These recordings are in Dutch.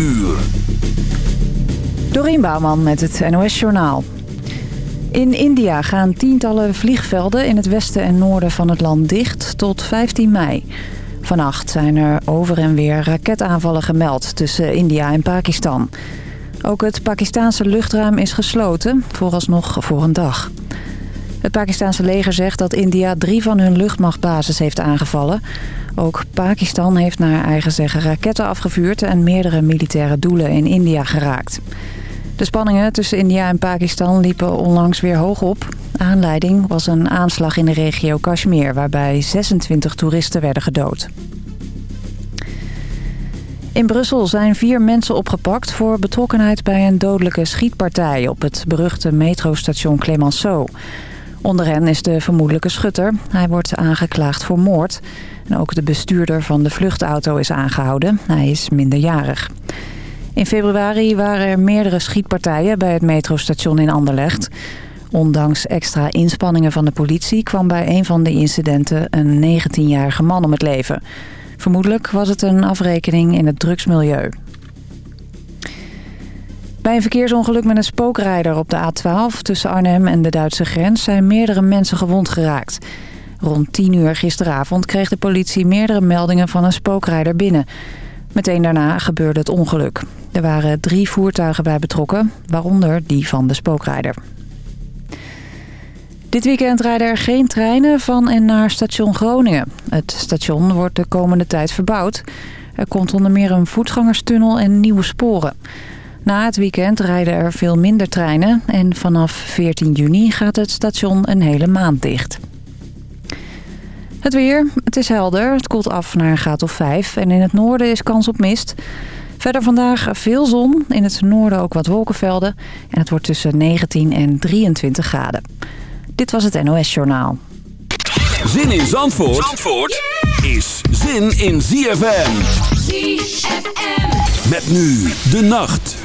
uur. Dorien Bouwman met het NOS Journaal. In India gaan tientallen vliegvelden in het westen en noorden van het land dicht tot 15 mei. Vannacht zijn er over en weer raketaanvallen gemeld tussen India en Pakistan. Ook het Pakistaanse luchtruim is gesloten, vooralsnog voor een dag. Het Pakistanse leger zegt dat India drie van hun luchtmachtbases heeft aangevallen. Ook Pakistan heeft naar eigen zeggen raketten afgevuurd... en meerdere militaire doelen in India geraakt. De spanningen tussen India en Pakistan liepen onlangs weer hoog op. Aanleiding was een aanslag in de regio Kashmir... waarbij 26 toeristen werden gedood. In Brussel zijn vier mensen opgepakt voor betrokkenheid bij een dodelijke schietpartij... op het beruchte metrostation Clemenceau. Onder hen is de vermoedelijke schutter. Hij wordt aangeklaagd voor moord. En ook de bestuurder van de vluchtauto is aangehouden. Hij is minderjarig. In februari waren er meerdere schietpartijen bij het metrostation in Anderlecht. Ondanks extra inspanningen van de politie kwam bij een van de incidenten een 19-jarige man om het leven. Vermoedelijk was het een afrekening in het drugsmilieu. Bij een verkeersongeluk met een spookrijder op de A12 tussen Arnhem en de Duitse grens zijn meerdere mensen gewond geraakt. Rond 10 uur gisteravond kreeg de politie meerdere meldingen van een spookrijder binnen. Meteen daarna gebeurde het ongeluk. Er waren drie voertuigen bij betrokken, waaronder die van de spookrijder. Dit weekend rijden er geen treinen van en naar station Groningen. Het station wordt de komende tijd verbouwd. Er komt onder meer een voetgangerstunnel en nieuwe sporen. Na het weekend rijden er veel minder treinen en vanaf 14 juni gaat het station een hele maand dicht. Het weer, het is helder, het koelt af naar een graad of 5 en in het noorden is kans op mist. Verder vandaag veel zon, in het noorden ook wat wolkenvelden en het wordt tussen 19 en 23 graden. Dit was het NOS Journaal. Zin in Zandvoort, Zandvoort is zin in ZFM. ZFM. Met nu de nacht.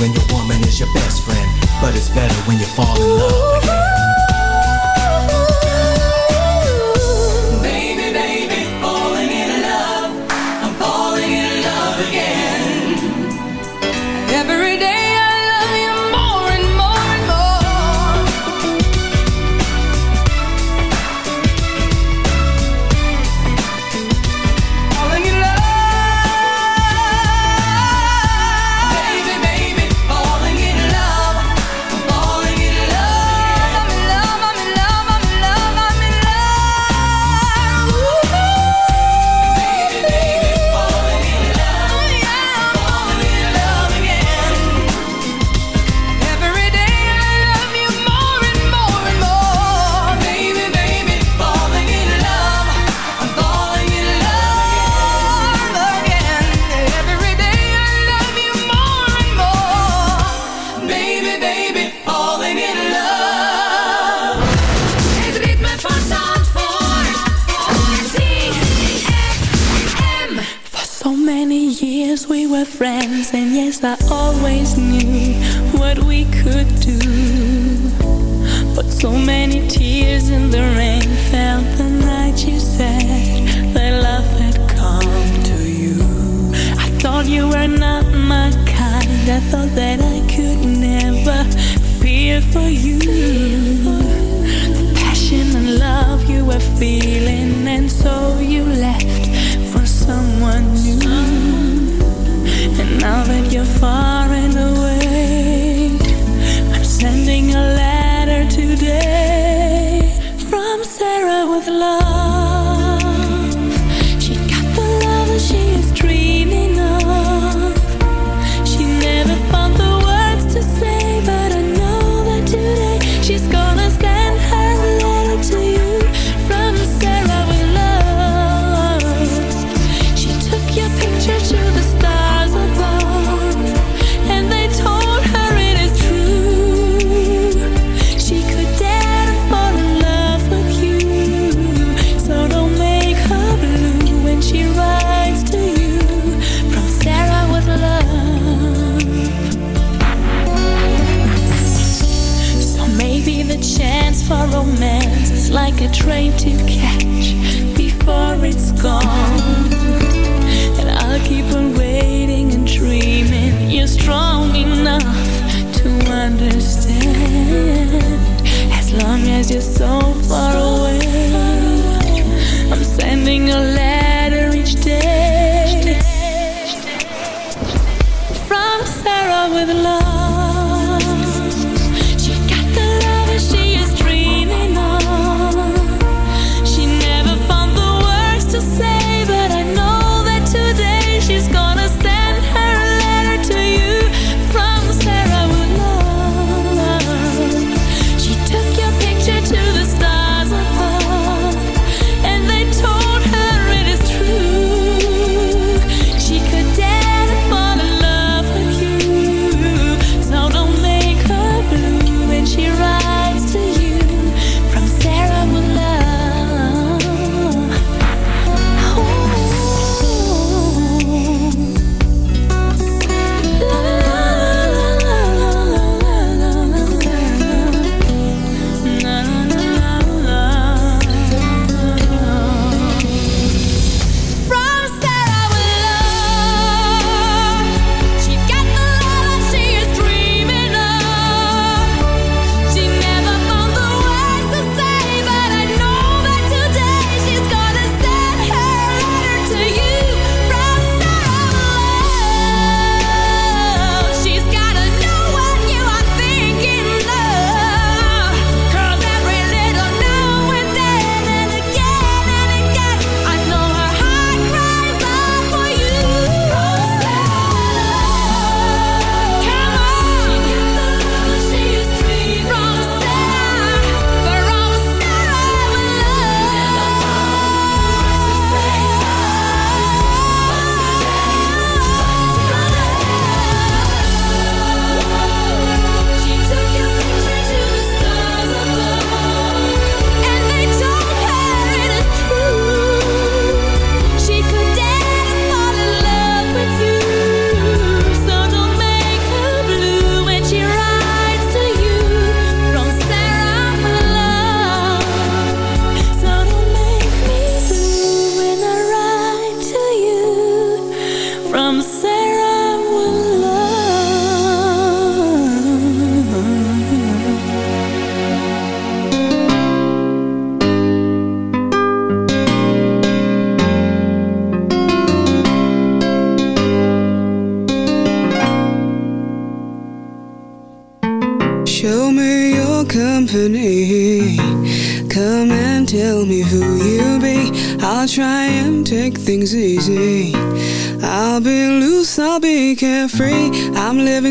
when you're long as you're so far away.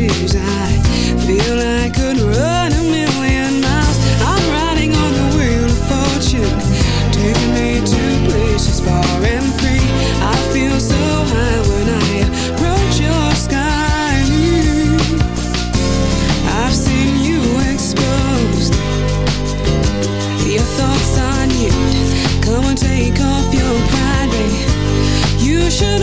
energies. I feel I could run a million miles. I'm riding on the wheel of fortune, taking me to places far and free. I feel so high when I approach your sky. I've seen you exposed, your thoughts on you. Come and take off your pride, babe. You should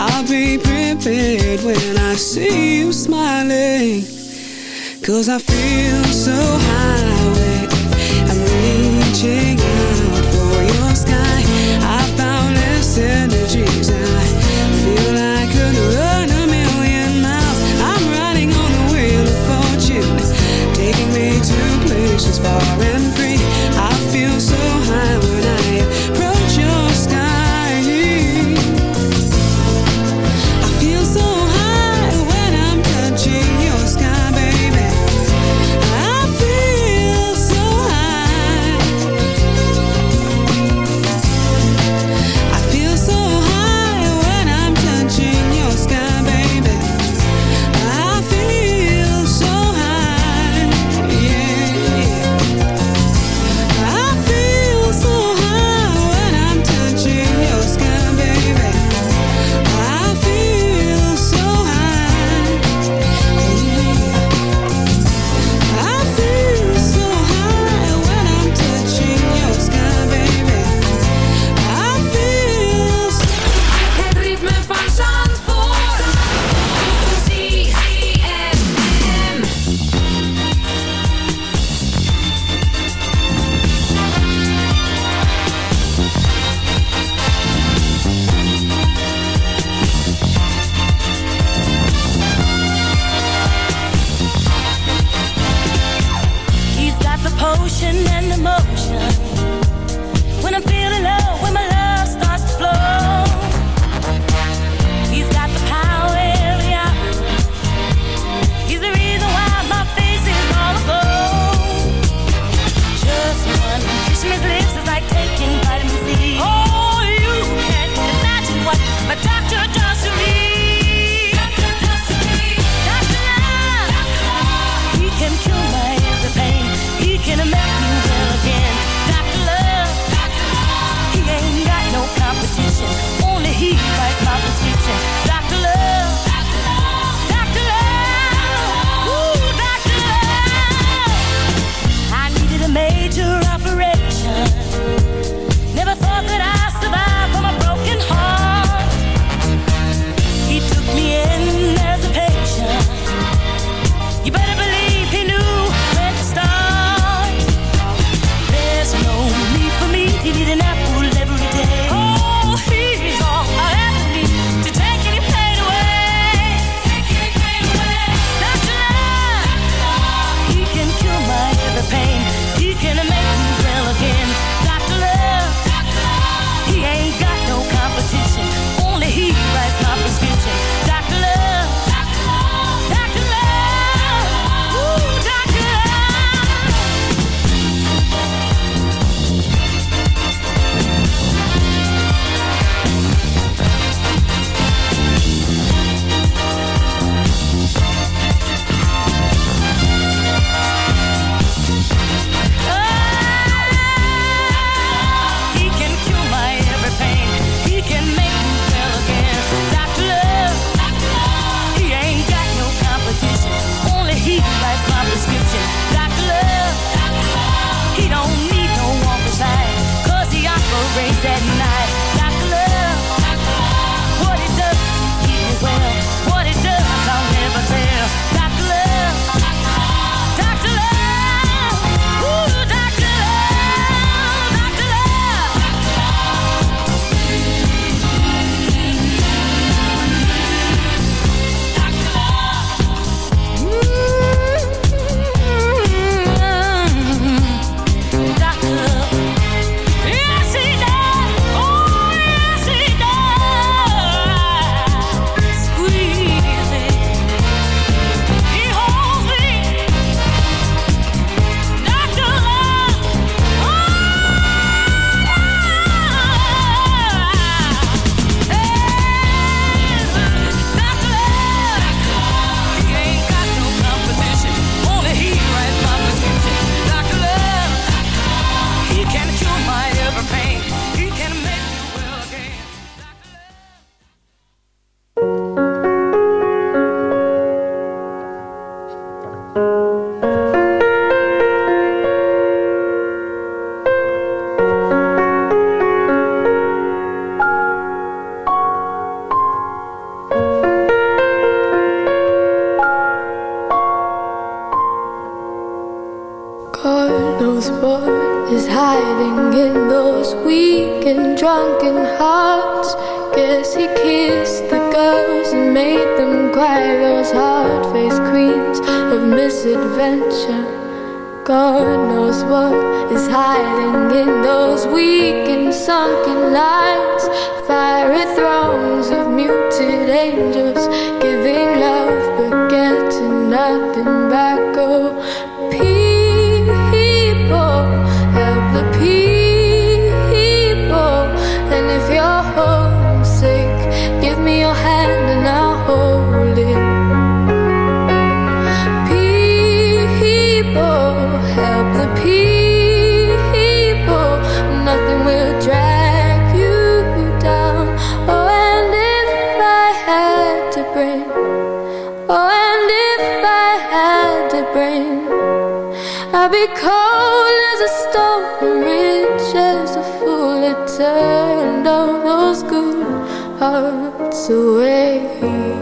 I'll be prepared when I see you smiling. Cause I feel so high I'm reaching out for your sky. I found less turned all those good hearts away.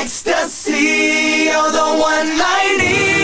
ecstasy, you're the one I need.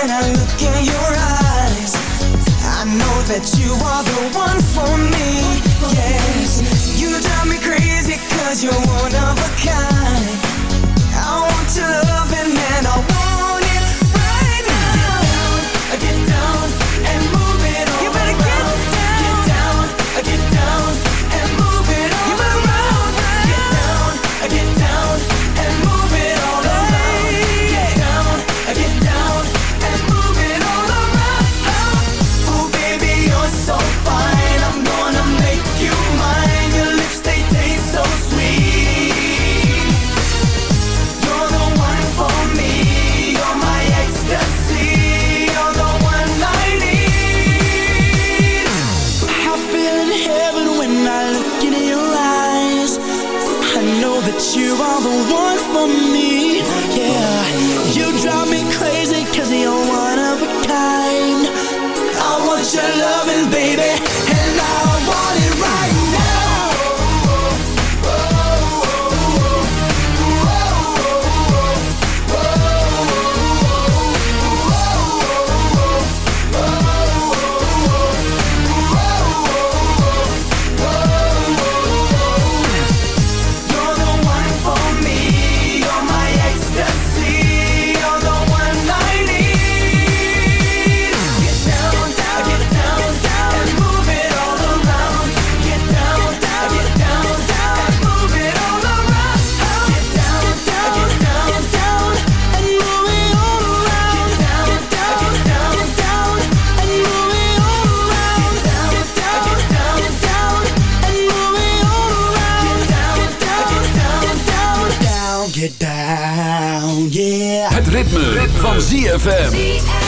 When I look in your eyes. I know that you are the one for me. Yes You drive me crazy Cause you're one of a kind. get down, yeah. Het ritme, ritme. van ZFM.